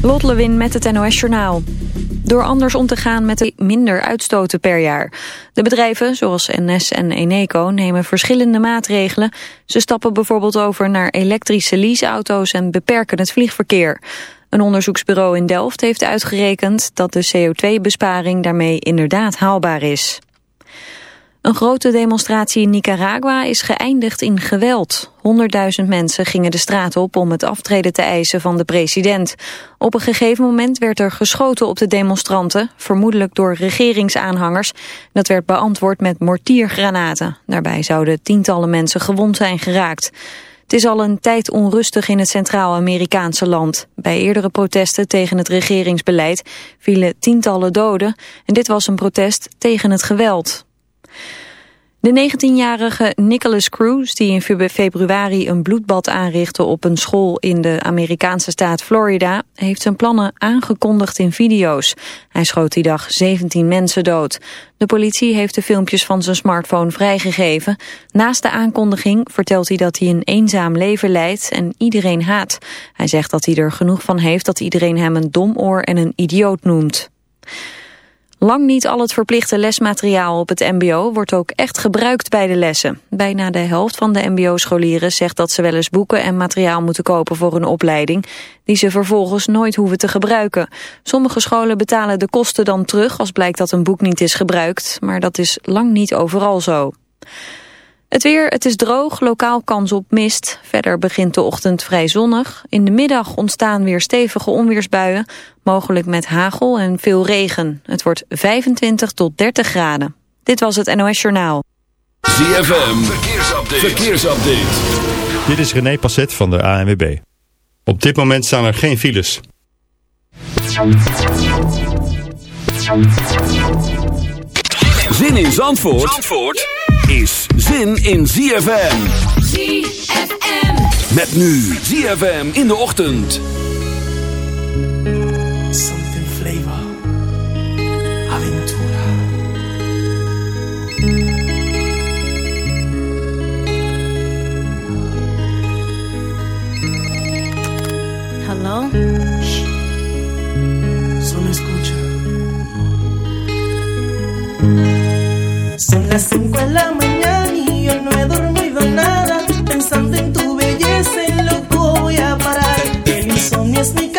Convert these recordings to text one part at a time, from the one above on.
Lot Lewin met het NOS Journaal. Door anders om te gaan met de minder uitstoten per jaar. De bedrijven, zoals NS en Eneco, nemen verschillende maatregelen. Ze stappen bijvoorbeeld over naar elektrische leaseauto's en beperken het vliegverkeer. Een onderzoeksbureau in Delft heeft uitgerekend dat de CO2-besparing daarmee inderdaad haalbaar is. Een grote demonstratie in Nicaragua is geëindigd in geweld. Honderdduizend mensen gingen de straat op om het aftreden te eisen van de president. Op een gegeven moment werd er geschoten op de demonstranten, vermoedelijk door regeringsaanhangers. Dat werd beantwoord met mortiergranaten. Daarbij zouden tientallen mensen gewond zijn geraakt. Het is al een tijd onrustig in het Centraal-Amerikaanse land. Bij eerdere protesten tegen het regeringsbeleid vielen tientallen doden. En dit was een protest tegen het geweld. De 19-jarige Nicholas Cruz, die in februari een bloedbad aanrichtte op een school in de Amerikaanse staat Florida, heeft zijn plannen aangekondigd in video's. Hij schoot die dag 17 mensen dood. De politie heeft de filmpjes van zijn smartphone vrijgegeven. Naast de aankondiging vertelt hij dat hij een eenzaam leven leidt en iedereen haat. Hij zegt dat hij er genoeg van heeft dat iedereen hem een domoor en een idioot noemt. Lang niet al het verplichte lesmateriaal op het mbo wordt ook echt gebruikt bij de lessen. Bijna de helft van de mbo-scholieren zegt dat ze wel eens boeken en materiaal moeten kopen voor hun opleiding, die ze vervolgens nooit hoeven te gebruiken. Sommige scholen betalen de kosten dan terug als blijkt dat een boek niet is gebruikt, maar dat is lang niet overal zo. Het weer, het is droog, lokaal kans op mist. Verder begint de ochtend vrij zonnig. In de middag ontstaan weer stevige onweersbuien. Mogelijk met hagel en veel regen. Het wordt 25 tot 30 graden. Dit was het NOS Journaal. ZFM, verkeersupdate. verkeersupdate. Dit is René Passet van de ANWB. Op dit moment staan er geen files. Zin in Zandvoort? Zandvoort? Is zin in ZFM. ZFM. Met nu ZFM in de ochtend. Something flavor. Aventura. Hello? Son las 5 de la mañana y yo no he dormido nada. Pensando en tu belleza, loco voy a parar. El insomnio es mi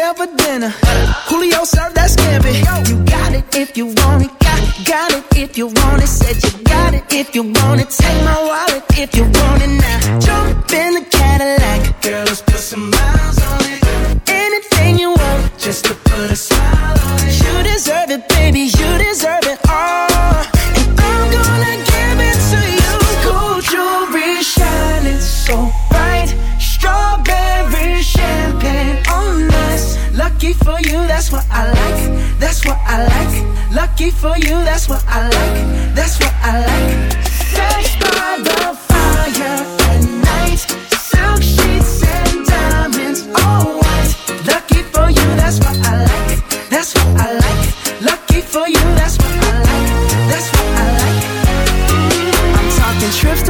Let's have a dinner. Who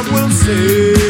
I will say.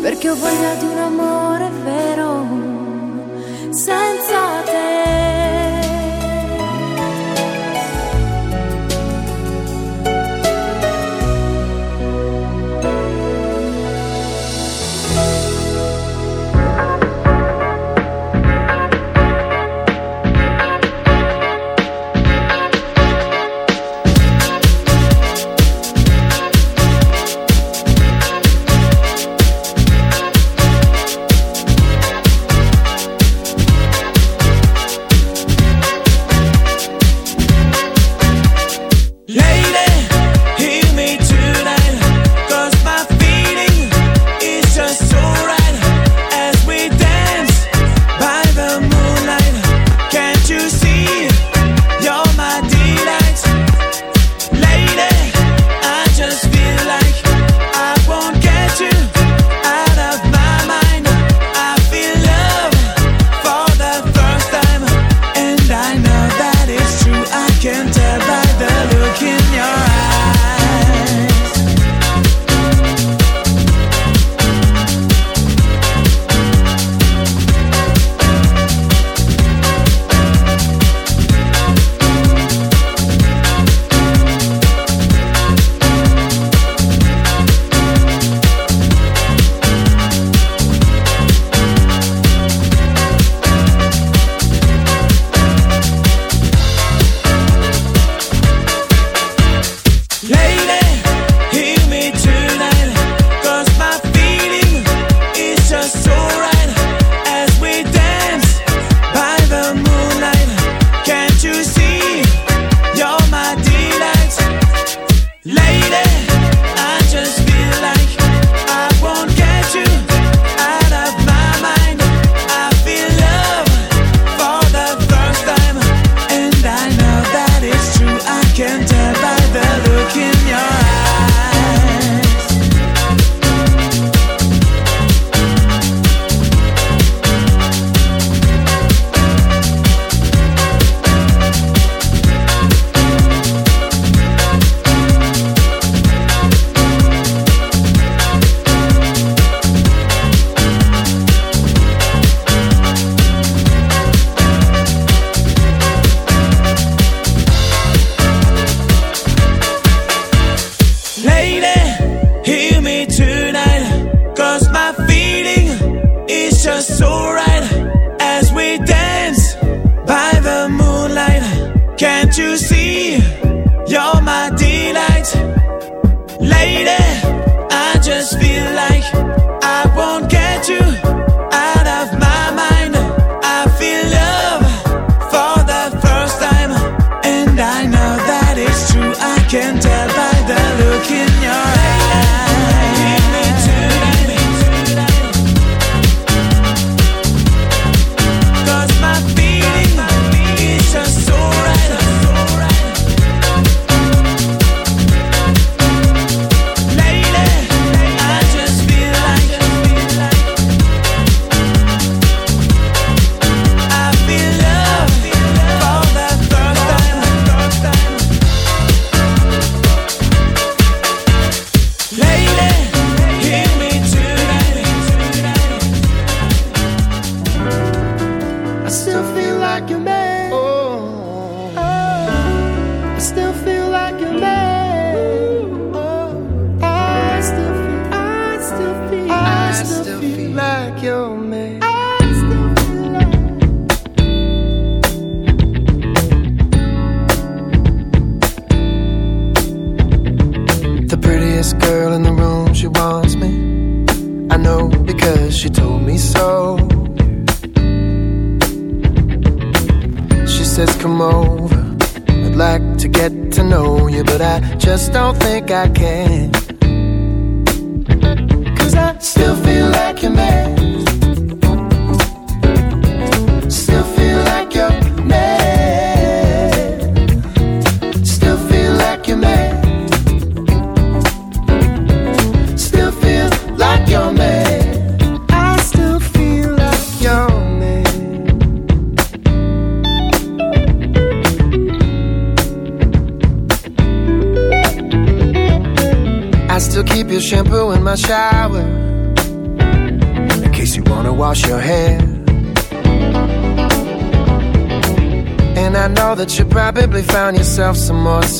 perché ho voglia di un amore vero,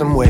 somewhere.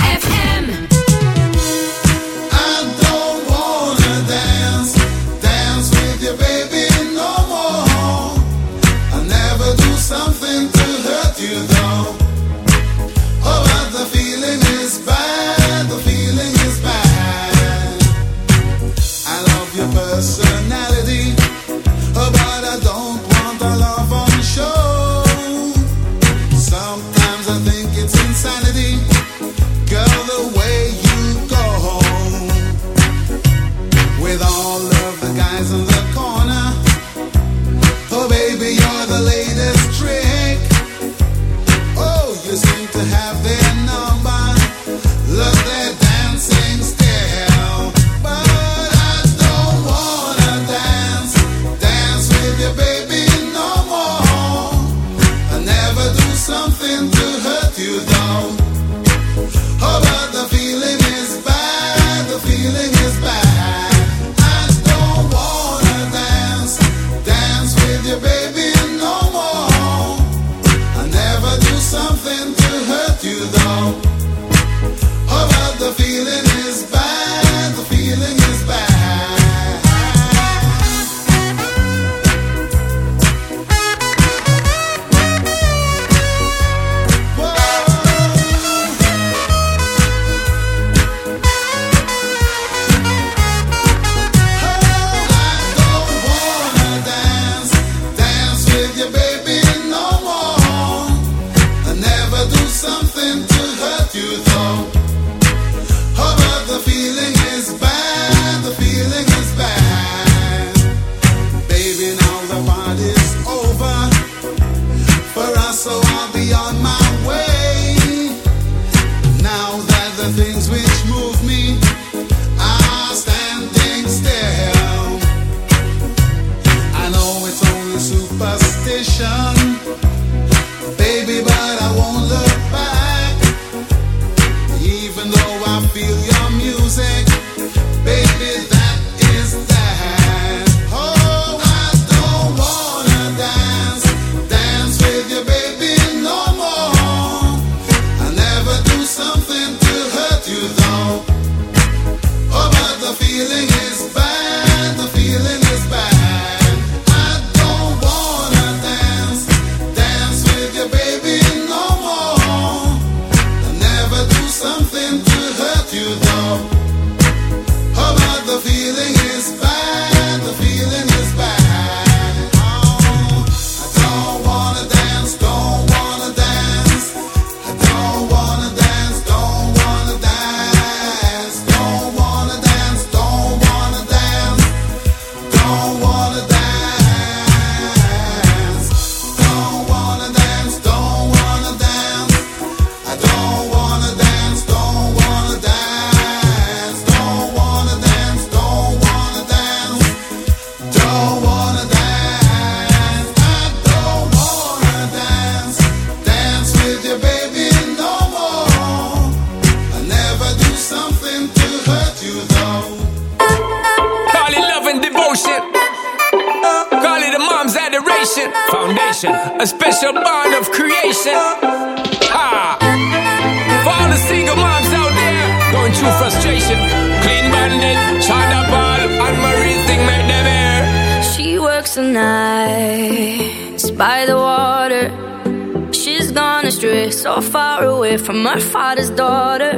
so far away from her father's daughter.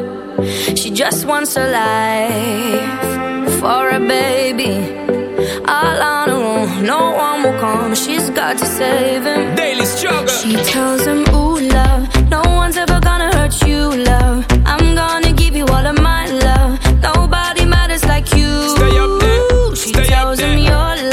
She just wants a life for a baby. All on her own, no one will come. She's got to save him. Daily struggle. She tells him, Ooh, love, no one's ever gonna hurt you, love. I'm gonna give you all of my love. Nobody matters like you. Stay up there. She Stay up tells him your life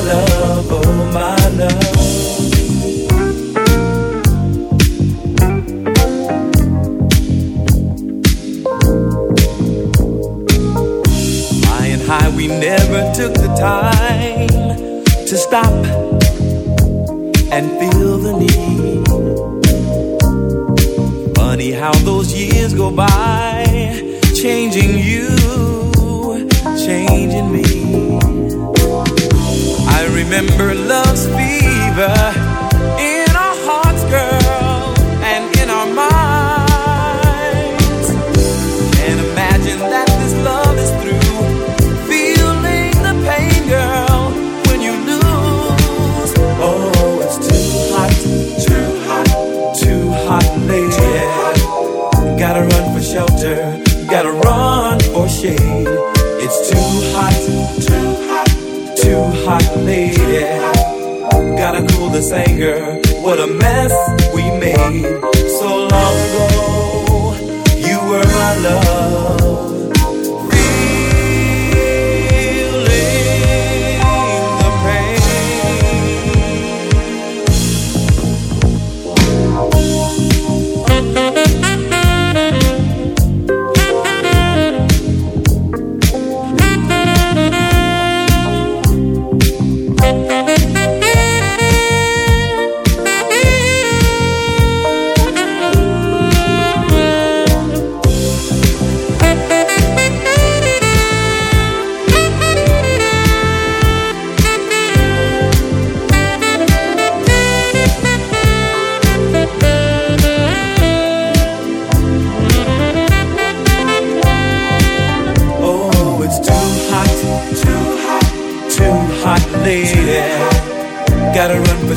love, oh my love. Flying high, we never took the time to stop and feel the need. Funny how those years go by, changing you, changing me. Remember love's fever this anger. What a mess we made so long ago.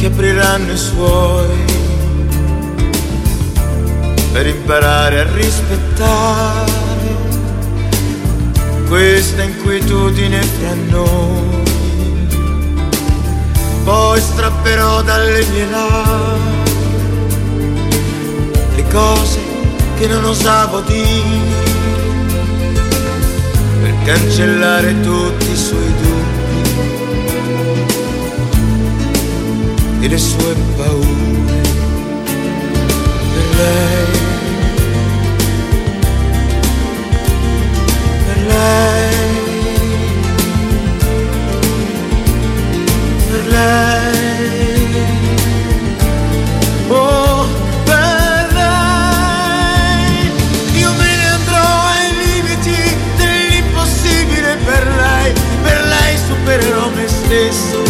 che apriranno i suoi per imparare a rispettare questa inquietudine fra noi. Poi strapperò dalle mie labbra le cose che non osavo dire per cancellare tutti i suoi dubbi e le sue paure. Per lei. Per lei. Per lei. Oh per lei. Io me ne andrò ai limiti dell'impossibile per lei. Per lei supererò me stesso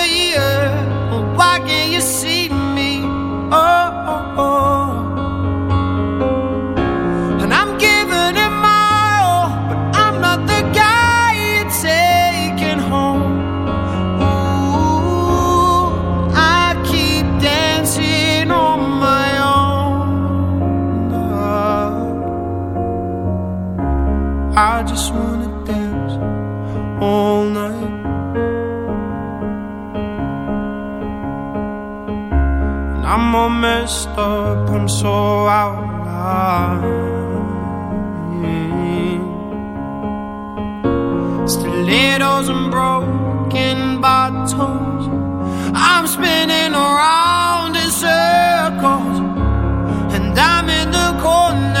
all messed up, I'm so out of line. Stilettos and broken bottles. I'm spinning around in circles. And I'm in the corner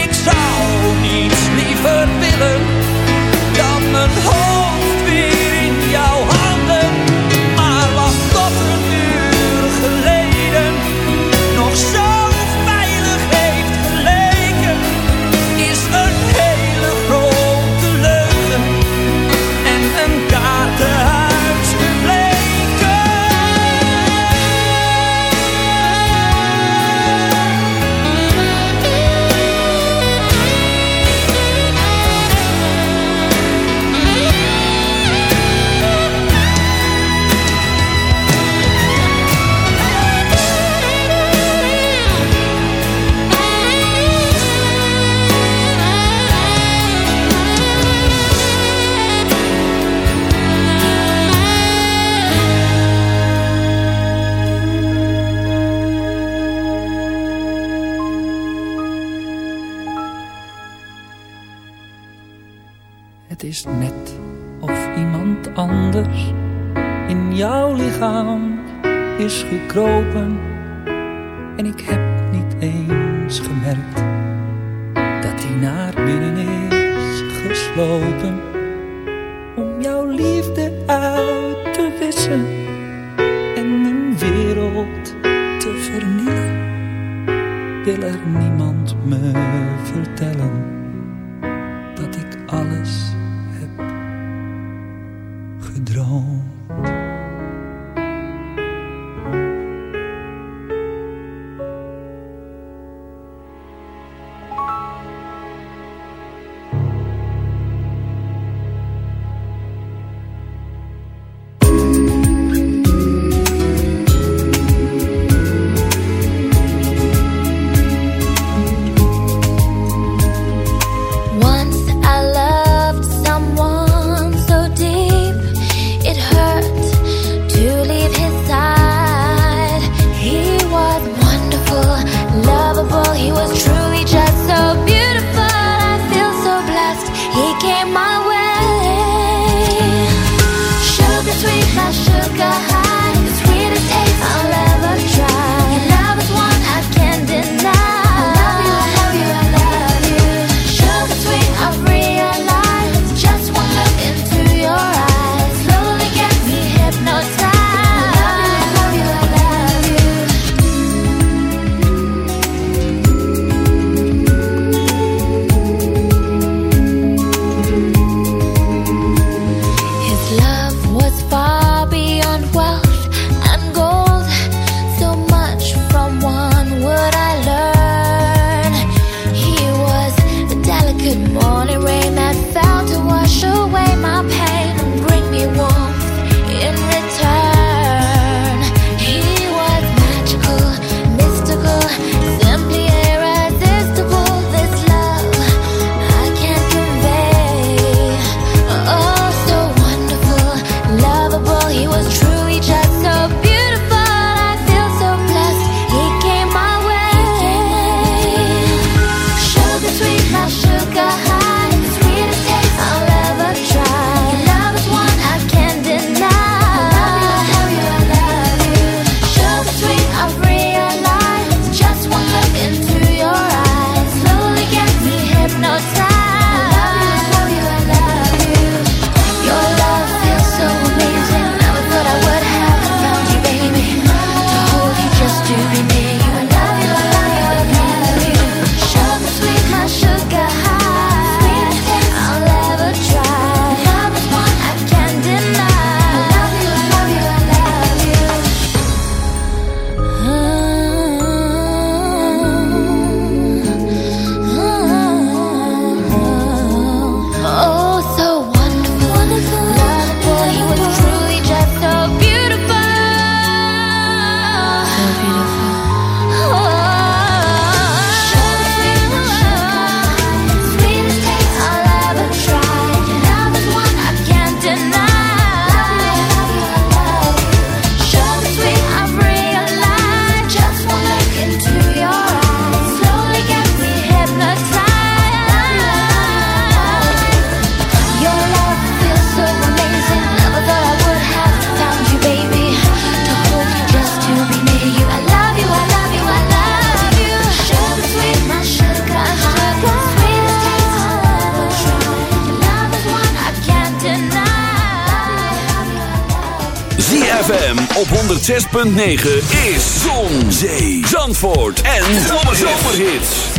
106.9 is Zon, Zee, Zandvoort en Zomerhits.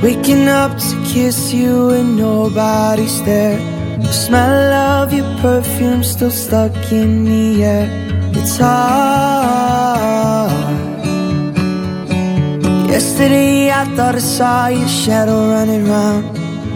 Waking up to kiss you and nobody's there. The smell of your perfume still stuck in the air. It's hard. Yesterday I thought I saw your shadow running round.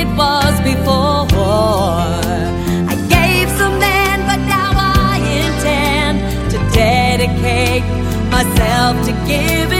it was before. I gave some but now I intend to dedicate myself to giving.